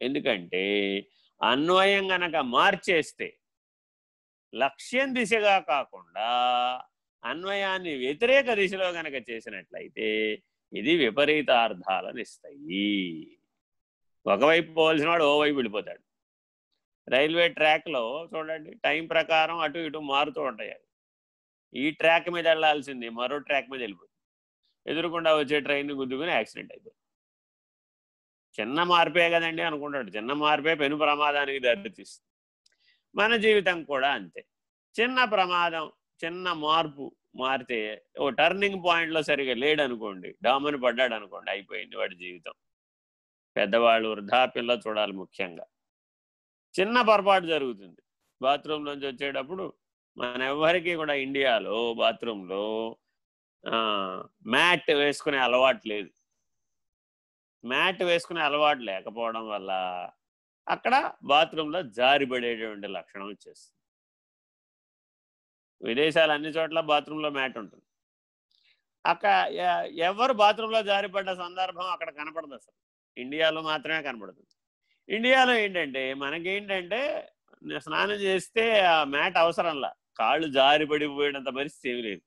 ఎందుకంటే అన్వయం గనక మార్చేస్తే లక్ష్యం దిశగా కాకుండా అన్వయాన్ని వ్యతిరేక దిశలో గనక చేసినట్లయితే ఇది విపరీతార్థాలను ఇస్తాయి ఒకవైపు పోవలసిన వాడు ఓవైపు వెళ్ళిపోతాడు. రైల్వే ట్రాక్లో చూడండి టైం ప్రకారం అటు ఇటు మారుతూ ఉంటాయి ఈ ట్రాక్ మీద వెళ్ళాల్సింది మరో ట్రాక్ మీద వెళ్ళిపోతుంది. ఎదురుకుండా వచ్చే ట్రైన్ గుద్దుకుని యాక్సిడెంట్ అయిపోతుంది. చిన్న మార్పే కదండి అనుకుంటాడు. చిన్న మార్పే పెను ప్రమాదానికి దారితీస్తుంది. మన జీవితం కూడా అంతే. చిన్న ప్రమాదం చిన్న మార్పు మారితే ఓ టర్నింగ్ పాయింట్లో సరిగా లేడు అనుకోండి డామని పడ్డాడు అనుకోండి అయిపోయింది వాడి జీవితం. పెద్దవాళ్ళు వృద్ధాప్యంలో చూడాలి ముఖ్యంగా. చిన్న పొరపాటు జరుగుతుంది. బాత్రూంలోంచి వచ్చేటప్పుడు మన ఎవరికి కూడా ఇండియాలో బాత్రూంలో మ్యాట్ వేసుకునే అలవాటు లేదు. మ్యాట్ వేసుకునే అలవాటు లేకపోవడం వల్ల అక్కడ బాత్రూంలో జారిపడేటువంటి లక్షణం వచ్చేస్తుంది. విదేశాలు అన్ని చోట్ల బాత్రూంలో మ్యాట్ ఉంటుంది. అక్కడ ఎవరు బాత్రూంలో జారిపడ్డ సందర్భం అక్కడ కనపడదు అసలు. ఇండియాలో మాత్రమే కనపడుతుంది. ఇండియాలో ఏంటంటే మనకేంటంటే స్నానం చేస్తే ఆ మ్యాట్ అవసరంలా. కాళ్ళు జారిపడిపోయినంత పరిస్థితి ఏమి లేదు.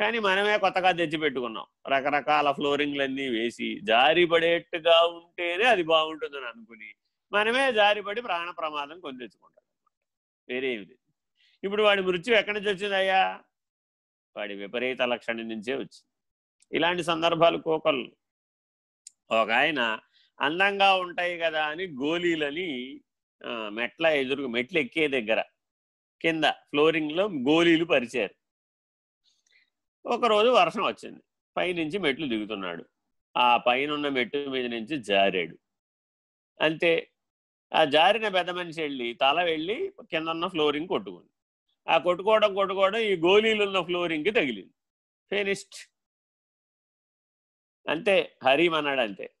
కానీ మనమే కొత్తగా తెచ్చిపెట్టుకున్నాం రకరకాల ఫ్లోరింగ్లన్నీ వేసి జారిపడేట్టుగా ఉంటేనే అది బాగుంటుందని అనుకుని మనమే జారిపడి ప్రాణ ప్రమాదం కొని తెచ్చుకుంటాం వేరే ఏమి లేదు. ఇప్పుడు వాడి మృత్యు ఎక్కడి నుంచి వచ్చిందయ్యా వాడి విపరీత లక్షణం నుంచే వచ్చింది. ఇలాంటి సందర్భాలు కోకలు ఒక ఆయన అందంగా ఉంటాయి కదా అని గోళీలని మెట్ల ఎదురు మెట్లు ఎక్కే దగ్గర కింద ఫ్లోరింగ్లో గోళీలు పరిచారు. ఒకరోజు వర్షం వచ్చింది. పైనుంచి మెట్లు దిగుతున్నాడు. ఆ పైన ఉన్న మెట్టు మీద నుంచి జారాడు. అంతే. ఆ జారిన పెద్ద మనిషి వెళ్ళి తల వెళ్ళి కింద ఉన్న ఫ్లోరింగ్ కొట్టుకుంది. ఆ కొట్టుకోవడం కొట్టుకోవడం ఈ గోళీలు ఉన్న ఫ్లోరింగ్కి తగిలింది. ఫేనిస్ట్ అంతే. హరీం అన్నాడు అంతే.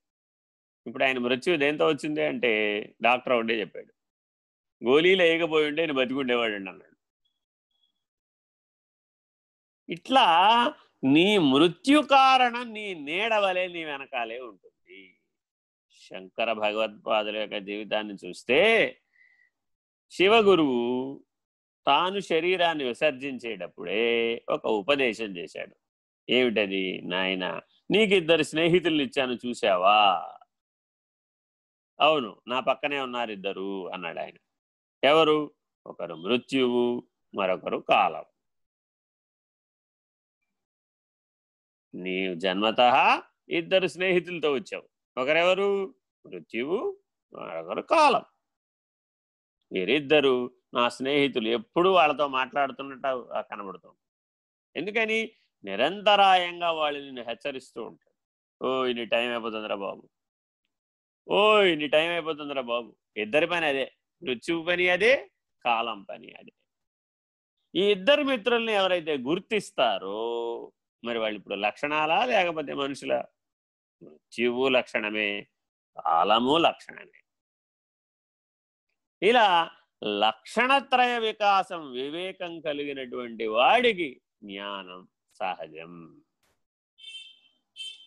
ఇప్పుడు ఆయన మృత్యు దేంతో వచ్చింది అంటే డాక్టర్ ఒకటే చెప్పాడు. గోళీలు వేయకపోయి ఉంటే నేను బతికుండేవాడు అన్నాడు. ఇట్లా నీ మృత్యు కారణం నీ నీడవలే నీ వెనకాలే ఉంటుంది. శంకర భగవత్పాదుల యొక్క జీవితాన్ని చూస్తే శివగురువు తాను శరీరాన్ని విసర్జించేటప్పుడే ఒక ఉపదేశం చేశాడు. ఏమిటది? నాయన నీకు ఇద్దరు ఇచ్చాను చూసావా అవును నా పక్కనే ఉన్నారు ఇద్దరు అన్నాడు ఆయన ఎవరు? ఒకరు మృత్యువు మరొకరు కాలం నీవు జన్మత ఇద్దరు స్నేహితులతో వచ్చావు. ఒకరెవరు? మృత్యువు మరొకరు కాలం. వీరిద్దరు నా స్నేహితులు ఎప్పుడు వాళ్ళతో మాట్లాడుతున్నట్టు కనబడుతుంది ఎందుకని? నిరంతరాయంగా వాళ్ళు నిన్ను హెచ్చరిస్తూ ఉంటాడు ఓ ఇన్ని టైం అయిపోతుందిరా బాబు. ఓ ఇన్ని టైం అయిపోతుందిరా బాబు. ఇద్దరి పని అదే. మృత్యువు పని అదే కాలం పని అదే. ఈ ఇద్దరు మిత్రుల్ని ఎవరైతే గుర్తిస్తారో మరి వాళ్ళు ఇప్పుడు లక్షణాలా లేకపోతే మనుషుల మృత్యువు లక్షణమే? కాలము లక్షణమే. ఇలా లక్షణత్రయ వికాసం వివేకం కలిగినటువంటి వాడికి జ్ఞానం సహజం.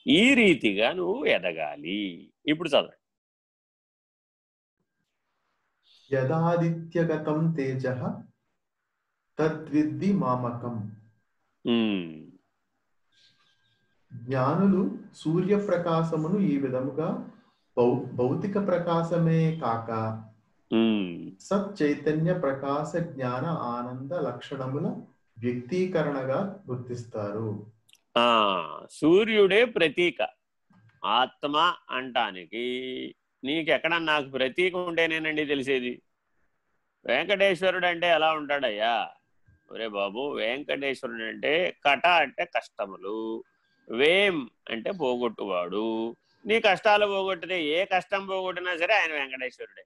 ఈ రీతిగా నువ్వు ఎదగాలి. ఇప్పుడు చదవండి. యదాదిత్యగతం తేజ తద్విద్ది మామకం. జ్ఞానులు సూర్యప్రకాశమును ఈ విధముగా భౌతిక ప్రకాశమే కాక సత్ చైతన్య ప్రకాశ జ్ఞాన ఆనంద లక్షణముల వ్యక్తీకరణగా గుర్తిస్తారు. ఆ సూర్యుడే ప్రతీక. ఆత్మ అంటానికి. నీకెక్కడ నాకు ప్రతీక ఉంటేనేనండి తెలిసేది. వెంకటేశ్వరుడు అంటే ఎలా ఉంటాడయ్యా? ఒరే బాబు వెంకటేశ్వరుడు అంటే కట అంటే కష్టములు. వేం అంటే పోగొట్టువాడు. నీ కష్టాలు పోగొట్టితే ఏ కష్టం పోగొట్టినా సరే ఆయన వెంకటేశ్వరుడే.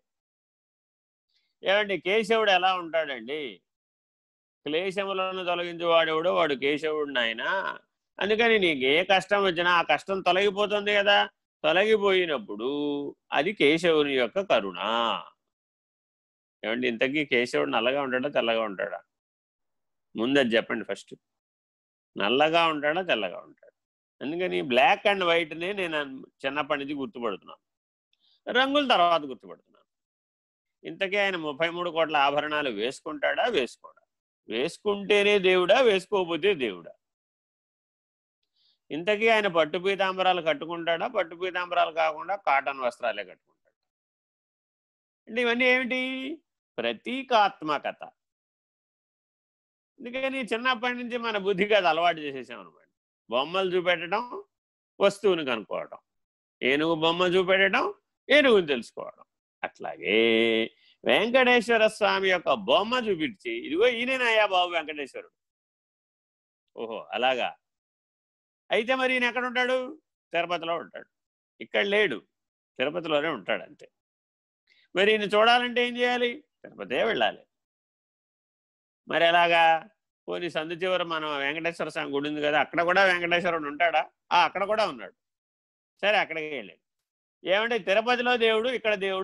ఏమండి కేశవుడు ఎలా ఉంటాడండి? క్లేశములను తొలగించేవాడెవడో వాడు కేశవుడు ఆయన అందుకని నీకు ఏ కష్టం వచ్చినా ఆ కష్టం తొలగిపోతుంది కదా. తొలగిపోయినప్పుడు అది కేశవుని యొక్క కరుణ. ఏమండి ఇంతకీ కేశవుడు నల్లగా ఉంటాడా తెల్లగా ఉంటాడా? ముందది చెప్పండి ఫస్ట్. నల్లగా ఉంటాడా తెల్లగా ఉంటాడా? అందుకని బ్లాక్ అండ్ వైట్నే నేను చిన్నప్పటి నుంచి గుర్తుపడుతున్నాను. రంగుల తర్వాత గుర్తుపడుతున్నాను. ఇంతకీ ఆయన ముప్పై మూడు కోట్ల ఆభరణాలు వేసుకుంటాడా? వేసుకోడా? వేసుకుంటేనే దేవుడా? వేసుకోకపోతే దేవుడా? ఇంతకీ ఆయన పట్టు పీతాంబరాలు కట్టుకుంటాడా? పట్టు పీతాంబరాలు కాకుండా కాటన్ వస్త్రాలే కట్టుకుంటాడు. అంటే ఇవన్నీ ఏమిటి? ప్రతీకాత్మకత. అందుకని చిన్నప్పటి నుంచి మన బుద్ధికి అది అలవాటు చేసేసాం అనమాట బొమ్మలు చూపెట్టడం వస్తువుని కనుక్కోవడం. ఏనుగు బొమ్మ చూపెట్టడం ఏనుగుని తెలుసుకోవడం. అట్లాగే వెంకటేశ్వర స్వామి యొక్క బొమ్మ చూపించి ఇదిగో ఈయననయ్యా బాబు వెంకటేశ్వరుడు. ఓహో అలాగా? అయితే మరి ఈయన ఎక్కడ ఉంటాడు? తిరుపతిలో ఉంటాడు. ఇక్కడ లేడు. తిరుపతిలోనే ఉంటాడు అంతే. మరి ఈయన చూడాలంటే ఏం చేయాలి? తిరుపతే వెళ్ళాలి. మరి ఎలాగా? పోనీ సందు చివర మనం వెంకటేశ్వర స్వామి గుడి ఉంది కదా అక్కడ కూడా వెంకటేశ్వరుడు ఉంటాడా? ఆ అక్కడ కూడా ఉన్నాడు. సరే అక్కడికి వెళ్ళాడు ఏమంటే తిరుపతిలో దేవుడు ఇక్కడ దేవుడు